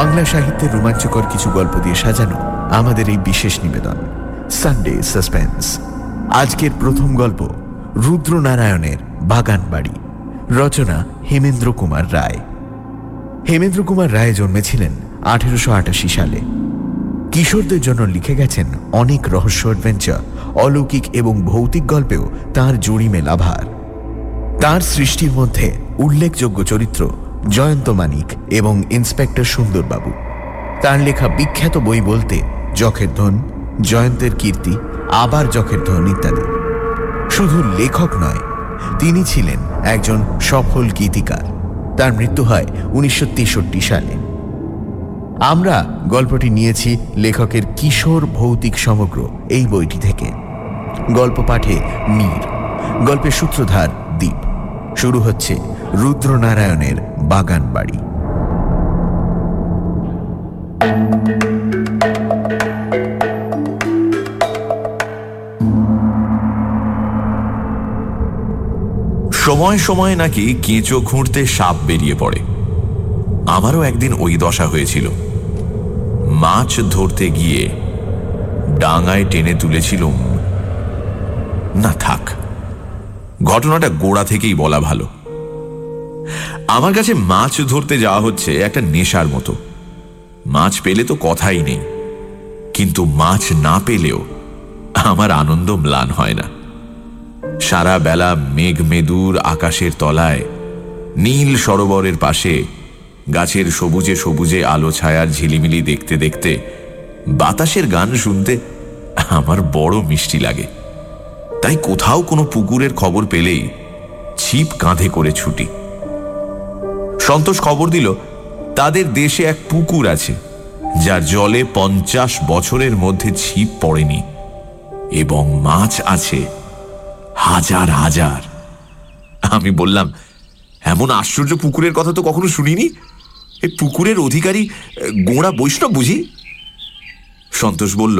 বাংলা সাহিত্যের রোমাঞ্চকর কিছু গল্প দিয়ে সাজানো আমাদের এই বিশেষ নিবেদন সানডে সাসপেন্স আজকের প্রথম গল্প, রুদ্রনারায়ণের বাগান বাড়ি রচনা হেমেন্দ্র কুমার রায়। হেমেন্দ্র কুমার রায় জন্মেছিলেন আঠেরোশো আটাশি সালে। কিশোরদের জন্য লিখে গেছেন অনেক রহস্য অ্যাডভেঞ্চার অলৌকিক এবং ভৌতিক গল্পেও তার জুড়ি মেলা ভার তার সৃষ্টির মধ্যে উল্লেখযোগ্য চরিত্র জয়ন্ত মানিক এবং ইন্সপেক্টর সুন্দরবাবু। তার লেখা বিখ্যাত বই বলতে যখের ধন, জয়ন্তের কীর্তি, আবার যখের ধন ইত্যাদি। শুধু লেখক নয়, তিনি ছিলেন একজন সফল গীতিকার। তার মৃত্যু হয় উনিশশো তেষট্টি সালে। আমরা গল্পটি নিয়েছি লেখকের কিশোর ভৌতিক সমগ্র এই বইটি থেকে। গল্প পাঠে মীর, গল্পের সূত্রধার দ্বীপ শুরু হচ্ছে রুদ্রনারায়ণের বাগান বাড়ি সময় সময় নাকি কেঁচো খুঁড়তে সাপ বেরিয়ে পড়ে। আমারও একদিন ওই দশা হয়েছিল। মাছ ধরতে গিয়ে ডাঙায় টেনে তুলেছিলুম। না থাক, ঘটনাটা গোড়া থেকেই বলা ভালো। আমার কাছে মাছ ধরতে যাওয়া হচ্ছে একটা নেশার মতো। মাছ পেলে তো কথাই নেই। কিন্তু মাছ না পেলেও আমার আনন্দ ম্লান হয় না। সারা বেলা মেঘ মেদুর আকাশের তলায়, নীল সরোবরের পাশে, গাছের সবুজে সবুজে আলো ছায়ার ঝিলিমিলি দেখতে দেখতে, বাতাসের গান শুনতে আমার বড় মিষ্টি লাগে। তাই কোথাও কোনো পুকুরের খবর পেলেই ছিপ কাঁধে করে ছুটি। সন্তোষ খবর দিল, তাদের দেশে এক পুকুর আছে, যার জলে পঞ্চাশ বছরের মধ্যে ছিপ পড়েনি এবং মাছ আছে হাজার হাজার। আমি বললাম, এমন আশ্চর্য পুকুরের কথা তো কখনো শুনিনি? এই পুকুরের অধিকারী, গোড়া বৈষ্ণব বুঝি? সন্তোষ বলল,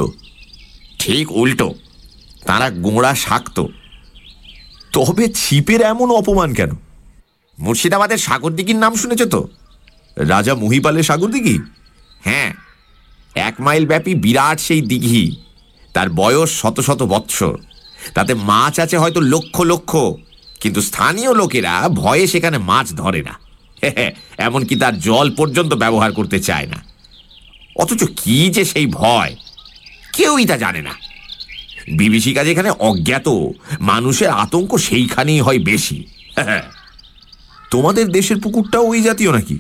ঠিক উল্টো, তারা গোড়া শাক্ত। তবে ছিপের এমন অপমান কেন? মুর্শিদাবাদের সাগর দিঘির নাম শুনেছ তো? রাজা মহিপালের সাগর দিঘি হ্যাঁ এক মাইল ব্যাপী বিরাট সেই দিঘি। তার বয়স শত শত বৎসর। তাতে মাছ আছে হয়তো লক্ষ লক্ষ, কিন্তু স্থানীয় লোকেরা ভয়ে সেখানে মাছ ধরে না। এমনকি তার জল পর্যন্ত ব্যবহার করতে চায় না। অথচ কি যে সেই ভয়, কেউই তা জানে না। বিবিসি বিভীষিকা যেখানে অজ্ঞাত, মানুষের আতঙ্ক সেইখানেই হয় বেশি। তোমাদের দেশের পুকুরটাও ওই জাতীয় নাকি?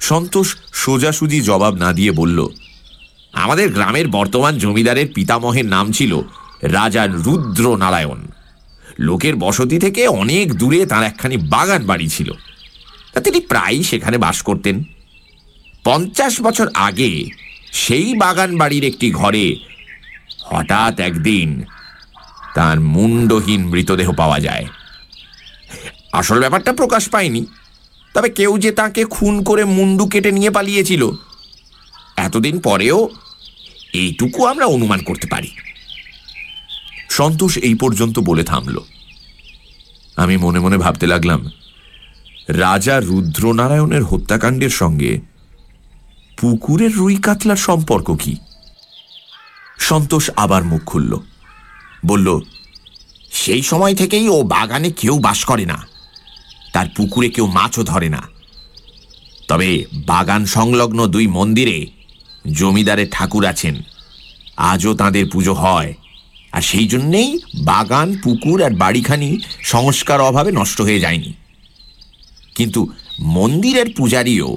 সন্তোষ সোজাসুজি জবাব না দিয়ে বলল, আমাদের গ্রামের বর্তমান জমিদারের পিতামহের নাম ছিল রাজা রুদ্র নারায়ণ লোকের বসতি থেকে অনেক দূরে তার একখানি বাগান বাড়ি ছিল। তিনি প্রায়ই সেখানে বাস করতেন। পঞ্চাশ বছর আগে সেই বাগান বাড়ির একটি ঘরে হঠাৎ একদিন তার মুন্ডহীন মৃতদেহ পাওয়া যায়। আসল ব্যাপারটা প্রকাশ পায়নি। তবে কেউ যে তাকে খুন করে মুন্ডু কেটে নিয়ে পালিয়েছিল, এতদিন পরেও এইটুকু আমরা অনুমান করতে পারি। সন্তোষ এই পর্যন্ত বলে থামল। আমি মনে মনে ভাবতে লাগলাম, রাজা রুদ্রনারায়ণের হত্যাকাণ্ডের সঙ্গে পুকুরের রুই কাতলার সম্পর্ক কি? সন্তোষ আবার মুখ খুলল, বলল, সেই সময় থেকেই ও বাগানে কেউ বাস করে না। তার পুকুরে কেউ মাছও ধরে না। তবে বাগান সংলগ্ন দুই মন্দিরে জমিদারের ঠাকুর আছেন। আজও তাদের পুজো হয়। আর সেই জন্যেই বাগান, পুকুর আর বাড়িখানি সংস্কার অভাবে নষ্ট হয়ে যায়নি। কিন্তু মন্দিরের পূজারীও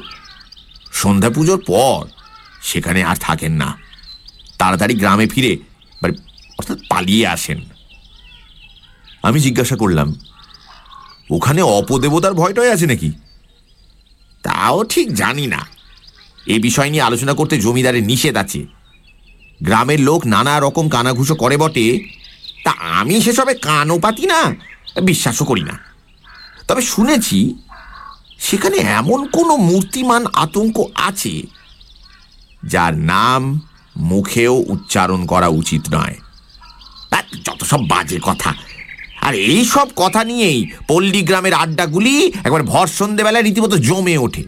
সন্ধ্যা পুজোর পর সেখানে আর থাকেন না। তাড়াতাড়ি গ্রামে ফিরে অর্থাৎ পালিয়ে আসেন। আমি জিজ্ঞাসা করলাম ওখানে অপদেবতার ভয়টাই আছে নাকি? তাও ঠিক জানি না। এ বিষয় নিয়ে আলোচনা করতে জমিদারের নিষেধ আছে। গ্রামের লোক নানা রকম কানাঘুষো করে বটে। তা আমি সেসবে কানও পাতি না, বিশ্বাসও করি না। তবে শুনেছি, সেখানে এমন কোনো মূর্তিমান আতঙ্ক আছে, যার নাম মুখেও উচ্চারণ করা উচিত নয়। যত সব বাজে কথা। আর এই সব কথা নিয়েই পল্লী গ্রামের আড্ডাগুলি একবার ভর সন্ধেবেলায় রীতিমতো জমে ওঠে।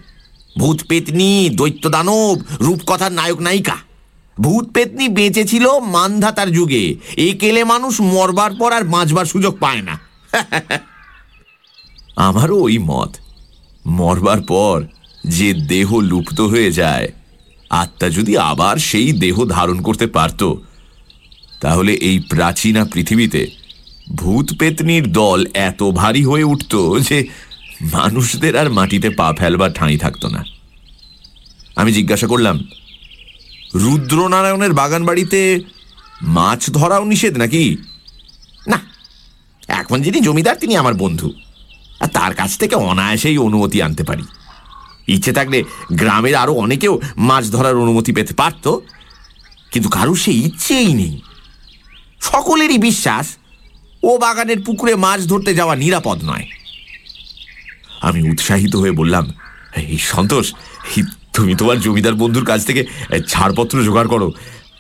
ভূত পেতনি, দৈত্য দানব, রূপকথার নায়ক নায়িকা। ভূত পেতনি বেঁচেছিল মানধাতার যুগে। এই কেলে মানুষ মরবার পর আর বাঁচবার সুযোগ পায় না। আমারও ওই মত। মরবার পর যে দেহ লুপ্ত হয়ে যায়, আত্মা যদি আবার সেই দেহ ধারণ করতে পারত, তাহলে এই প্রাচীনা পৃথিবীতে ভূত পেতনির দল এত ভারী হয়ে উঠত যে মানুষদের আর মাটিতে পা ফেলবার ঠাঁই থাকতো না। আমি জিজ্ঞাসা করলাম, রুদ্রনারায়ণের বাগান বাড়িতে মাছ ধরাও নিষেধ নাকি? না, এখন যিনি জমিদার তিনি আমার বন্ধু। আর তার কাছ থেকে অনায়াসেই অনুমতি আনতে পারি। ইচ্ছে থাকলে গ্রামের আরও অনেকেও মাছ ধরার অনুমতি পেতে পারত, কিন্তু কারুর সে ইচ্ছেই নেই। সকলেরই বিশ্বাস ও বাগানের পুকুরে মাছ ধরতে যাওয়া নিরাপদ নয়। আমি উৎসাহিত হয়ে বললাম, এই সন্তোষ তুমি তোমার জমিদার বন্ধুর কাছ থেকে ছাড়পত্র জোগাড় করো।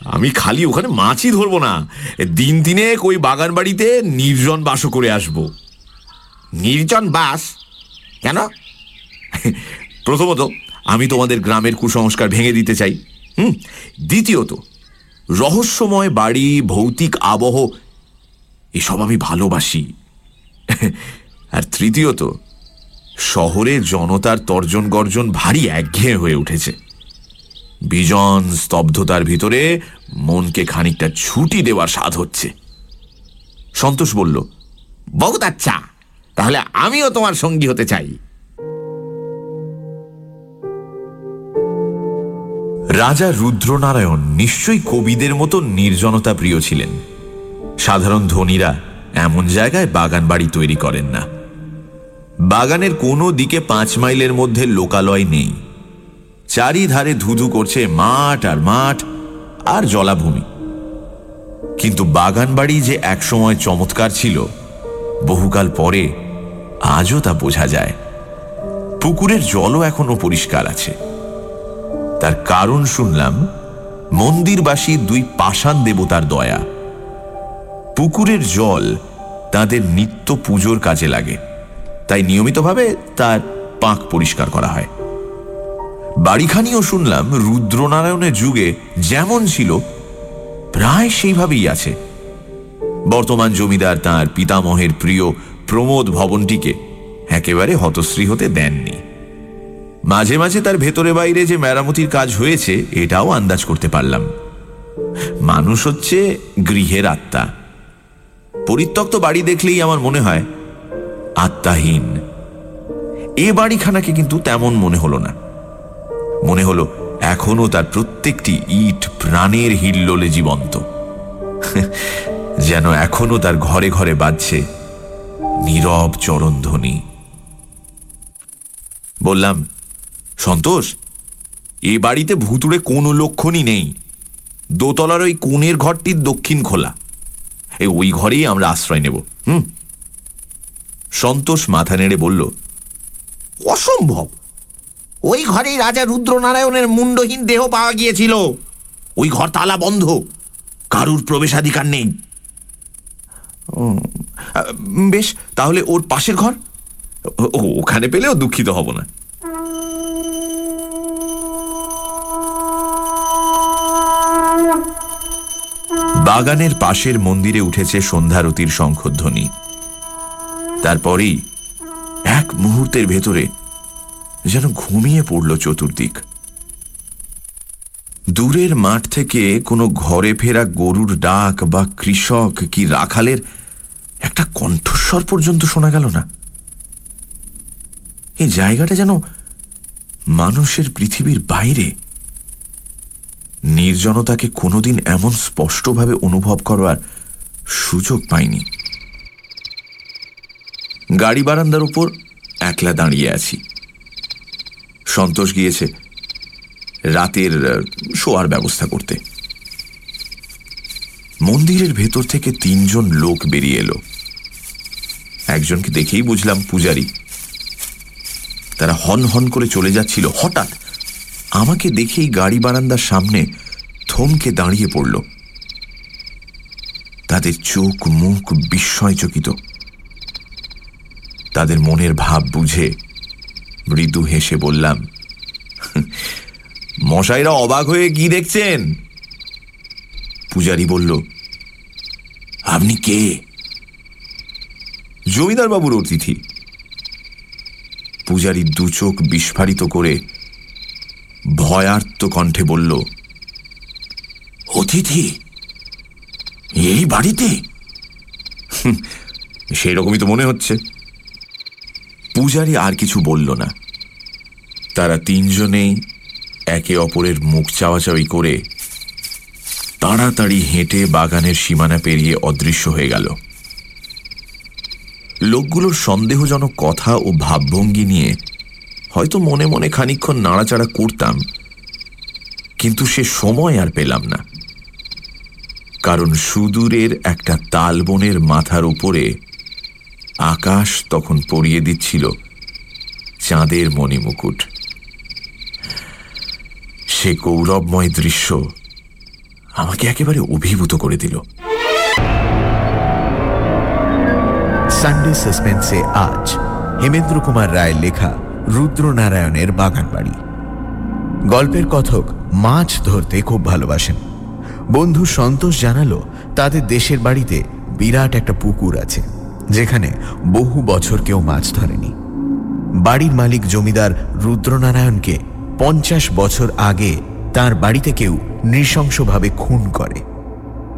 আমি খালি ওখানে মাছই ধরবো না। দিন দিনে ওই বাগান বাড়িতে নির্জন বাসও করে আসব। নির্জন বাস? কেন? প্রথমত, আমি তোমাদের গ্রামের কুসংস্কার ভেঙে দিতে চাই। হুম? দ্বিতীয়ত, রহস্যময় বাড়ি, ভৌতিক আবহ এসব আমি ভালোবাসি। আর তৃতীয়ত শহরে জনতার তর্জন গর্জন ভারী একঘেয়ে হয়ে উঠেছে। বিজন স্তব্ধতার ভিতরে মনকে খানিকটা ছুটি দেওয়ার স্বাদ হচ্ছে। সন্তোষ বলল বহুত আচ্ছা তাহলে আমিও তোমার সঙ্গী হতে চাই। রাজা রুদ্রনারায়ণ নিশ্চয়ই কবিদের মতো নির্জনতা প্রিয় ছিলেন। সাধারণ ধনীরা এমন জায়গায় বাগান বাড়ি তৈরি করেন না। বাগানের কোনো দিকে পাঁচ মাইলের মধ্যে লোকালয় নেই। চারিধারে ধুধু করছে মাঠ আর মাঠ আর জলাভূমি। কিন্তু বাগান বাড়ি যে একসময় চমৎকার ছিল, বহুকাল পরে আজও তা বোঝা যায়। পুকুরের জলও এখনও পরিষ্কার আছে। তার কারণ শুনলাম, মন্দিরবাসী দুই পাষাণ দেবতার দয়া। পুকুরের জল তাদের নিত্য পুজোর কাজে লাগে। তাই নিয়মিতভাবে তার পাক পরিষ্কার করা হয়। বাড়িখানিও শুনলাম রুদ্রনারায়ণের যুগে যেমন ছিল, প্রায় সেইভাবেই আছে। বর্তমান জমিদার তার পিতামহের প্রিয় প্রমোদ ভবনটিকে একেবারে হতশ্রী হতে দেননি। মাঝে মাঝে তার ভেতরে বাইরে যে মেরামতির কাজ হয়েছে, এটাও আন্দাজ করতে পারলাম। মানুষ হচ্ছে গৃহের আত্মা। পরিত্যক্ত বাড়ি দেখলেই আমার মনে হয় আত্মাহীন। এ বাড়িখানাকে কিন্তু তেমন মনে হলো না। মনে হলো এখনও তার প্রত্যেকটি ইট প্রাণের হিল্লোলে জীবন্ত। যেন এখনও তার ঘরে ঘরে বাজছে নীরব চরণধ্বনি। বললাম, সন্তোষ, এ বাড়িতে ভুতুড়ে কোনো লক্ষণই নেই। দোতলার ওই কোণের ঘরটির দক্ষিণ খোলা। এই ওই ঘরেই আমরা আশ্রয় নেব। হুম? সন্তোষ মাথা নেড়ে বলল, অসম্ভব! ওই ঘরেই রাজা রুদ্রনারায়ণের মুন্ডহীন দেহ পাওয়া গিয়েছিল। ওই ঘর তালা বন্ধ। কারুর প্রবেশাধিকার নেই। বেশ, তাহলে ওর পাশের ঘর? ওখানে পেলেও দুঃখিত হব না। বাগানের পাশের মন্দিরে উঠেছে সন্ধ্যারতির শঙ্খধ্বনি। তারপরেই এক মুহূর্তের ভেতরে যেন ঘুমিয়ে পড়ল চতুর্দিক। দূরের মাঠ থেকে কোনো ঘরে ফেরা গরুর ডাক বা কৃষক কি রাখালের একটা কণ্ঠস্বর পর্যন্ত শোনা গেল না? এই জায়গাটা যেন মানুষের পৃথিবীর বাইরে নির্জনতাকে কোনোদিন এমন স্পষ্টভাবে অনুভব করার সুযোগ পাইনি। গাড়ি বারান্দার উপর একলা দাঁড়িয়ে আছি। সন্তোষ গিয়েছে রাতের শোয়ার ব্যবস্থা করতে। মন্দিরের ভেতর থেকে তিনজন লোক বেরিয়ে এলো। একজনকে দেখেই বুঝলাম পূজারি। তারা হন হন করে চলে যাচ্ছিল, হঠাৎ আমাকে দেখেই গাড়ি বারান্দার সামনে থমকে দাঁড়িয়ে পড়ল। তাদের চোখ মুখ বিস্ময়চকিত। তাদের মনের ভাব বুঝে মৃদু হেসে বললাম, মশাইরা অবাক হয়ে কি দেখছেন? পূজারি বলল, আপনি কে? জমিদার বাবুর অতিথি। পূজারি দু চোখ বিস্ফারিত করে ভয়ার্ত কণ্ঠে বলল, অতিথি, এই বাড়িতে? সেই রকমই তো মনে হচ্ছে। পূজারি আর কিছু বলল না। তারা তিনজনেই একে অপরের মুখ চাওয়াচাওয়ি করে তাড়াতাড়ি হেঁটে বাগানের সীমানা পেরিয়ে অদৃশ্য হয়ে গেল। লোকগুলোর সন্দেহজনক কথা ও ভাবভঙ্গি নিয়ে হয়তো মনে মনে খানিক্ষণ নাড়াচাড়া করতাম, কিন্তু সে সময় আর পেলাম না। কারণ সুদূরের একটা তালবনের মাথার উপরে আকাশ তখন পরিয়ে দিচ্ছিল চাঁদের মণিমুকুট সে গৌরবময় দৃশ্য আমাকে একেবারে অভিভূত করে দিল। সানডে সাসপেন্সে আজ হেমেন্দ্র কুমার রায় লেখা রুদ্রনারায়ণের বাগান বাড়ি গল্পের কথক মাছ ধরতে খুব ভালোবাসেন। বন্ধু সন্তোষ জানালো, তাদের দেশের বাড়িতে বিরাট একটা পুকুর আছে, যেখানে বহু বছর কেউ মাছ ধরেনি। বাড়ির মালিক জমিদার রুদ্রনারায়ণকে পঞ্চাশ বছর আগে তার বাড়িতে কেউ নৃশংসভাবে খুন করে।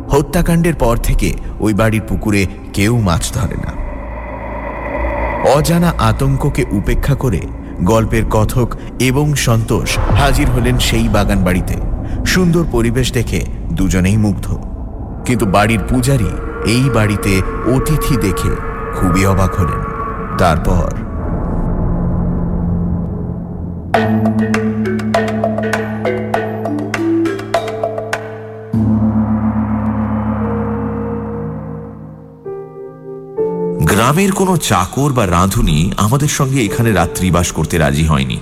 হত্যাকাণ্ডের পর থেকে ওই বাড়ির পুকুরে কেউ মাছ ধরে না। অজানা আতঙ্ককে উপেক্ষা করে গল্পের কথক এবং সন্তোষ হাজির হলেন সেই বাগান বাড়িতে। সুন্দর পরিবেশ দেখে দুজনেই মুগ্ধ। কিন্তু বাড়ির পূজারি এই বাড়িতে অতিথি দেখে খুবই অবাক হলেন। তারপর গ্রামের কোনো চাকর বা রাঁধুনি আমাদের সঙ্গে এখানে রাত্রিবাস করতে রাজি হয়নি।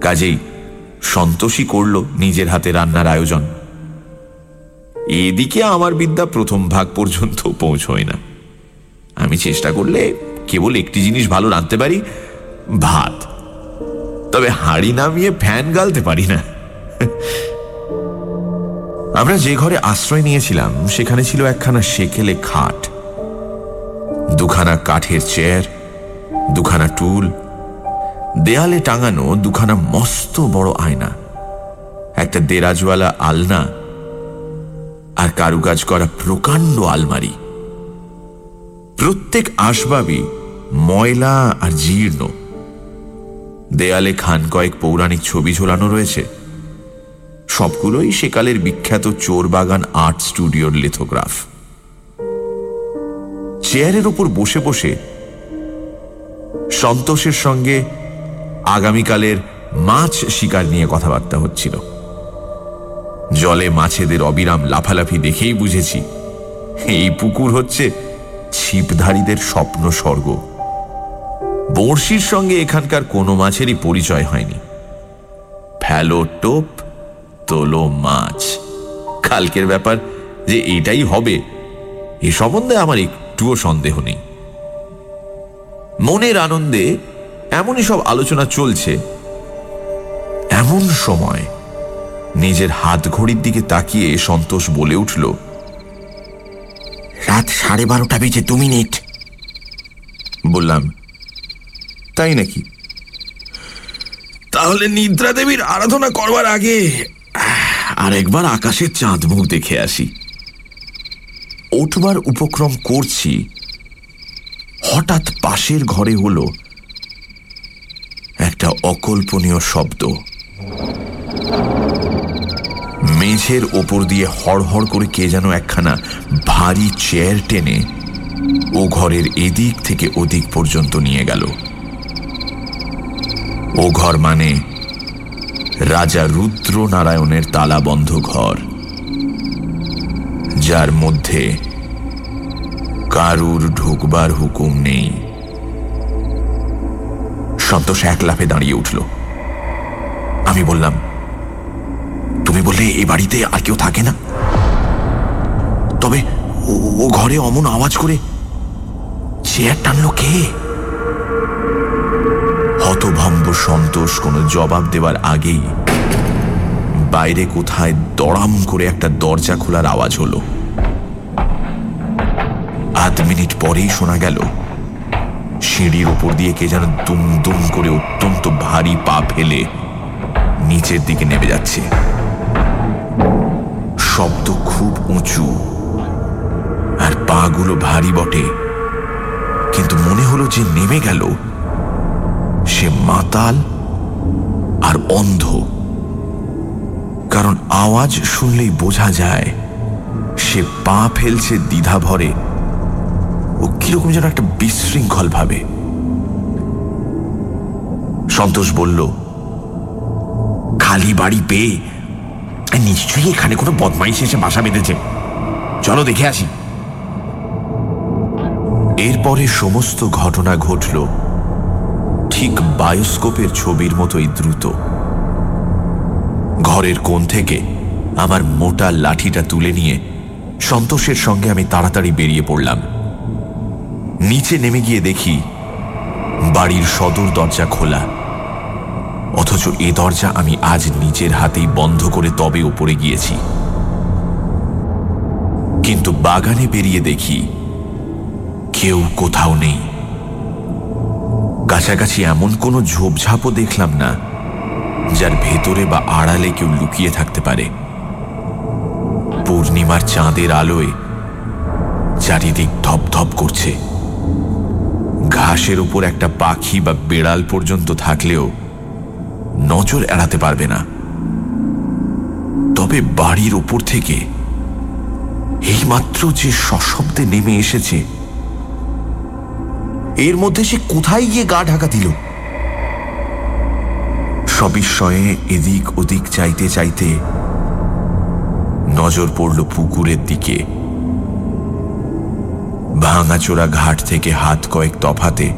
কাজেই সন্তোষী করল নিজের হাতে রান্নার আয়োজন। এদিকে আমার বিদ্যা প্রথম ভাগ পর্যন্ত পৌঁছয় না। আমি চেষ্টা করলে কেবল একটি জিনিস ভালো রাঁধতে পারি, ভাত। তবে হাড়ি নামিয়ে ফ্যান গালতে পারি না। আমরা যে ঘরে আশ্রয় নিয়েছিলাম, সেখানে ছিল একখানা সেকেলে খাট। দুখানা কাঠের চেয়ার দুখানা টুল দেয়ালে টাঙানো দুখানা মস্ত বড় আয়না, একটা দেরাজওয়ালা আলনা আর কারুকাজ করা প্রকাণ্ড আলমারি। প্রত্যেক আসবাবই ময়লা আর জীর্ণ। দেয়ালে খান কয়েক পৌরাণিক ছবি ঝোলানো রয়েছে। সবগুলোই সেকালের বিখ্যাত চোরবাগান আর্ট স্টুডিওর লিথোগ্রাফ চেয়ারের উপর বসে বসে সন্তোষের সঙ্গে আগামীকালের মাছ শিকার নিয়ে কথাবার্তা হচ্ছিল। জলে মাছেদের অবিরাম লাফালাফি দেখেই বুঝেছি, এই পুকুর হচ্ছে ছিপধারীদের স্বপ্ন স্বর্গ। বড়শির সঙ্গে এখানকার কোনো মাছেরই পরিচয় হয়নি। ফেলো টোপ, তোলো মাছ। কালকের ব্যাপার যে এটাই হবে, এ সম্বন্ধে আমার একটুও সন্দেহ নেই। মনের আনন্দে এমনই সব আলোচনা চলছে। এমন সময় নিজের হাত ঘড়ির দিকে তাকিয়ে সন্তোষ বলে উঠল রাত সাড়ে বারোটা বেজে দু মিনিট। বললাম তাই নাকি? তাহলে নিদ্রা দেবীর আরাধনা করবার আগে আর একবার আকাশের চাঁদ মুখ দেখে আসি। উঠবার উপক্রম করছি, হঠাৎ পাশের ঘরে হলো একটা অকল্পনীয় শব্দ। মেঝের ওপর দিয়ে হড়হড় করে কে যেন একখানা ভারী চেয়ার টেনে ও ঘরের এদিক থেকে ওদিক পর্যন্ত নিয়ে গেল। ও ঘর মানে রাজা রুদ্র নারায়ণের তালাবন্ধ ঘর, যার মধ্যে কারুর ঢুকবার হুকুম নেই। সন্তোষ এক লাফে দাঁড়িয়ে উঠল। আমি বললাম, তুমি বললে এ বাড়িতে আর কেউ থাকে না? তবে ও- ও ঘরে অমন আওয়াজ করে চেয়ার টানলো কে? হতভম্ব সন্তোষ কোনো জবাব দেওয়ার আগেই বাইরে কোথায় দড়াম করে একটা দরজা খোলার আওয়াজ হলো। আধ মিনিট পরেই শোনা গেল, সিঁড়ির উপর দিয়ে কে যেন দুম দুম করে অত্যন্ত ভারী পা ফেলে নিচের দিকে নেমে যাচ্ছে। শব্দ খুব উঁচু আর পাগুলো ভারী বটে। কিন্তু মনে হলো যে নেমে গেল, সে মাতাল আর অন্ধ। কারণ আওয়াজ শুনলেই বোঝা যায়, সে পা ফেলছে দ্বিধা ভরে ও কীরকম যেন একটা বিশৃঙ্খল ভাবে। সন্তোষ বলল, খালি বাড়ি পেয়ে নিশ্চয়ই এখানে কোনো বদমাইশ এসে বাসা বেঁধেছে। চলো দেখে আসি। এরপরে সমস্ত ঘটনা ঘটল ঠিক বায়োস্কোপের ছবির মতোই দ্রুত। ঘরের কোণ থেকে আমার মোটা লাঠিটা তুলে নিয়ে সন্তোষের সঙ্গে আমি তাড়াতাড়ি বেরিয়ে পড়লাম। নিচে নেমে গিয়ে দেখি বাড়ির সদর দরজা খোলা। অথচ এ দরজা আমি আজ নিজের হাতেই বন্ধ করে তবে ওপরে গিয়েছি। কিন্তু বাগানে বেরিয়ে দেখি কেউ কোথাও নেই। কাছাকাছি এমন কোনো ঝোপঝাপও দেখলাম না, যার ভেতরে বা আড়ালে কেউ লুকিয়ে থাকতে পারে। পূর্ণিমার চাঁদের আলোয় চারিদিক ধপধপ করছে। ঘাসের উপর একটা পাখি বা বেড়াল পর্যন্ত থাকলেও নজর এড়াতে পারবে না। তবে বাড়ির ওপর থেকে এইমাত্র যে সশব্দে নেমে এসেছে, এর মধ্যে সে কোথায় গিয়ে গা ঢাকা দিল? সবিস্ময়ে এদিক ওদিক চাইতে চাইতে নজর পড়ল পুকুরের দিকে। ভাঙাচোরা ঘাট থেকে হাত কয়েক তফাতে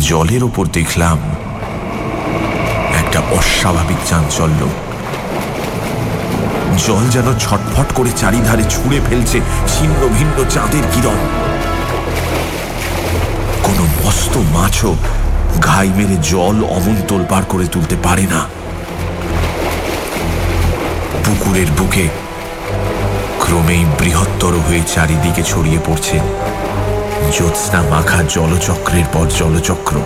জলের ওপর দেখলাম একটা অস্বাভাবিক চাঞ্চল্য। জল যেন ছটফট করে চারিধারে ছুঁড়ে ফেলছে ছিন্ন ভিন্ন চাঁদের কিরণ। কোনো মস্ত মাছও ঘাই মেরে জল অমন তোলপাড় করে তুলতে পারে না। পুকুরের বুকে ক্রমেই বৃহত্তর হয়ে চারিদিকে ছড়িয়ে পড়ছে জ্যোৎস্না মাখা জলচক্রের পর জলচক্র।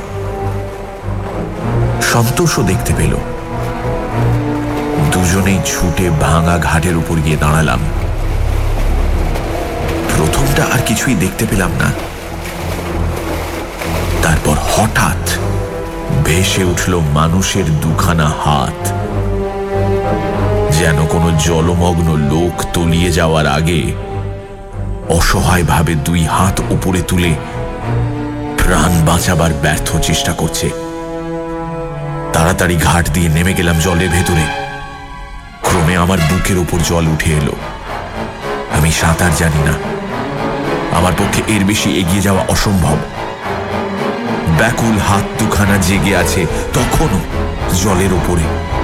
সন্তোষও দেখতে পেল। দুজনেই ছুটে ভাঙা ঘাটের উপর গিয়ে দাঁড়ালাম। প্রথমটা আর কিছুই দেখতে পেলাম না। তারপর হঠাৎ ভেসে উঠল মানুষের দুখানা হাত। যেন কোনো জলমগ্ন লোক তলিয়ে যাওয়ার আগে অসহায়ভাবে দুই হাত উপরে তুলে প্রাণ বাঁচাবার ব্যর্থ চেষ্টা করছে। তাড়াতাড়ি ঘাট দিয়ে নেমে গেলাম জলের ভেতরে। ক্রমে আমার বুকের ওপর জল উঠে এলো। আমি সাঁতার জানি না। আমার পক্ষে এর বেশি এগিয়ে যাওয়া অসম্ভব। ব্যাকুল হাত দুখানা জেগে আছে তখনও জলের ওপরে।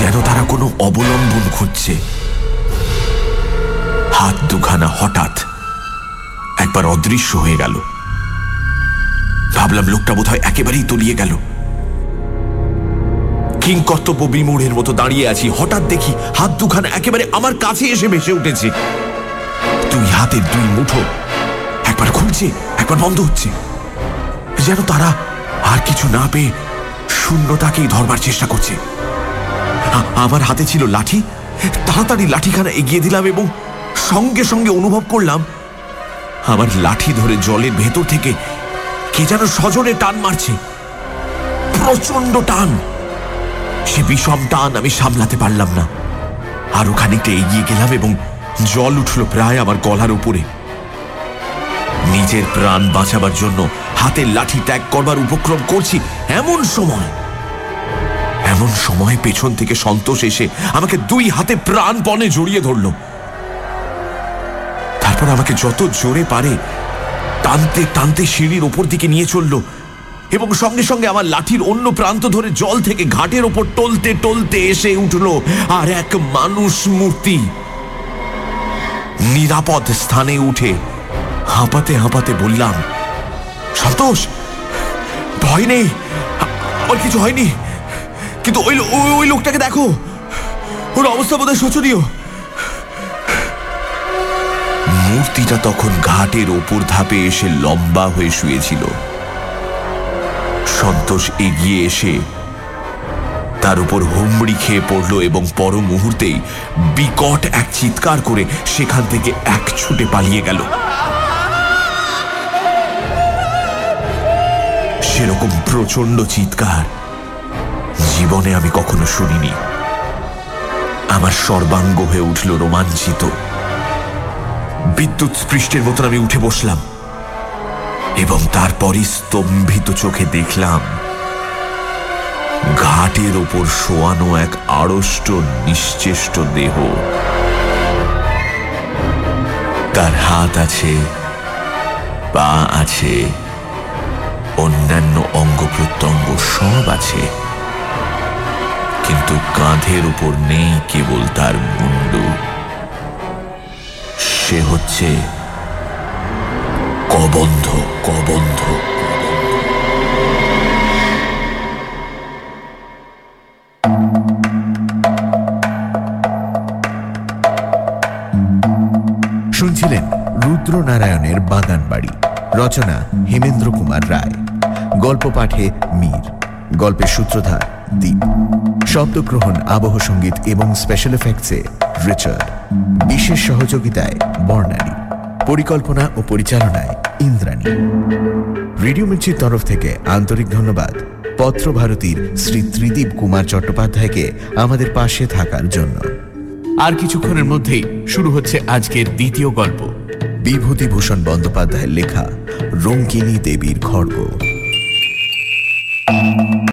যেন তারা কোনো অবলম্বন খুঁজছে। হাত দুখানা হঠাৎ একবার অদৃশ্য হয়ে গেল। ভাবলাম লোকটা বোধহয় একেবারেই তলিয়ে গেল। কিং কর্তব্য বিমূঢ়ের মতো দাঁড়িয়ে আছি। হঠাৎ দেখি হাত দুখানা একেবারে আমার কাছে এসে ভেসে উঠেছে। দুই হাতের দুই মুঠো একবার খুলছে, একবার বন্ধ হচ্ছে। যেন তারা আর কিছু না পেয়ে শূন্যতাকেই ধরবার চেষ্টা করছে। আমার হাতে ছিল লাঠি। তাড়াতাড়ি লাঠিখানা এগিয়ে দিলাম এবং সঙ্গে সঙ্গে অনুভব করলাম, আমার লাঠি ধরে জলের ভেতর থেকে কে যেন সজনে টান মারছে। প্রচণ্ড টান। সে বিষম টান আমি সামলাতে পারলাম না। আরও খানিকটা এগিয়ে গেলাম এবং জল উঠল প্রায় আমার গলার উপরে। নিজের প্রাণ বাঁচাবার জন্য হাতের লাঠি ত্যাগ করবার উপক্রম করছি এমন সময়। এমন সময় পেছন থেকে সন্তোষ এসে আমাকে দুই হাতে প্রাণপণে জড়িয়ে ধরল। তারপর আমাকে যত জোরে পারে টানতে টানতে সিঁড়ির ওপর দিকে নিয়ে চলল এবং সঙ্গে সঙ্গে আমার লাঠির অন্য প্রান্ত ধরে জল থেকে ঘাটের ওপর টলতে টলতে এসে উঠল আর এক মানুষ মূর্তি নিরাপদ স্থানে উঠে হাঁপাতে হাঁপাতে বললাম, সন্তোষ, ভয় নেই আমার কিছু হয়নি। কিন্তু ওই ওই- লোকটাকে দেখো। ওর অবস্থা বোধহয় শোচনীয়। মূর্তিটা তখন ঘাটের ওপর ধাপে এসে লম্বা হয়ে শুয়েছিল। সন্তোষ এগিয়ে এসে তার উপর হুমড়ি খেয়ে পড়ল এবং পর মুহূর্তেই বিকট এক চিৎকার করে সেখান থেকে এক ছুটে পালিয়ে গেল। সেরকম প্রচণ্ড চিৎকার জীবনে আমি কখনো শুনিনি। আমার সর্বাঙ্গ হয়ে উঠল রোমাঞ্চিত। বিদ্যুৎ স্পৃষ্টের মতন আমি উঠে বসলাম এবং তারপরই স্তম্ভিত চোখে দেখলাম ঘাটের ওপর শোয়ানো এক আড়ষ্ট, নিশ্চেষ্ট দেহ। তার হাত আছে, পা আছে, অন্যান্য অঙ্গ প্রত্যঙ্গ সব আছে। কিন্তু কাঁধের উপর নেই কেবল তার মুন্ডু। সে হচ্ছে কবন্ধ কবন্ধ শুনছিলেন রুদ্রনারায়ণের বাগান বাড়ি। রচনা হেমেন্দ্র কুমার রায়। গল্প পাঠে মীর। গল্পের সূত্রধার দ্বীপ শব্দগ্রহণ, আবহ সংগীত এবং স্পেশাল এফেক্টসে রিচার্ড। বিশেষ সহযোগিতায় বর্ণালী পরিকল্পনা ও পরিচালনায় ইন্দ্রাণী। রেডিও মির্চির তরফ থেকে আন্তরিক ধন্যবাদ। পত্র ভারতীর শ্রী ত্রিদীপ কুমার চট্টোপাধ্যায়কে আমাদের পাশে থাকার জন্য। আর কিছুক্ষণের মধ্যেই শুরু হচ্ছে আজকের দ্বিতীয় গল্প। বিভূতিভূষণ বন্দ্যোপাধ্যায়ের লেখা রঙ্কিনী দেবীর খড়গ।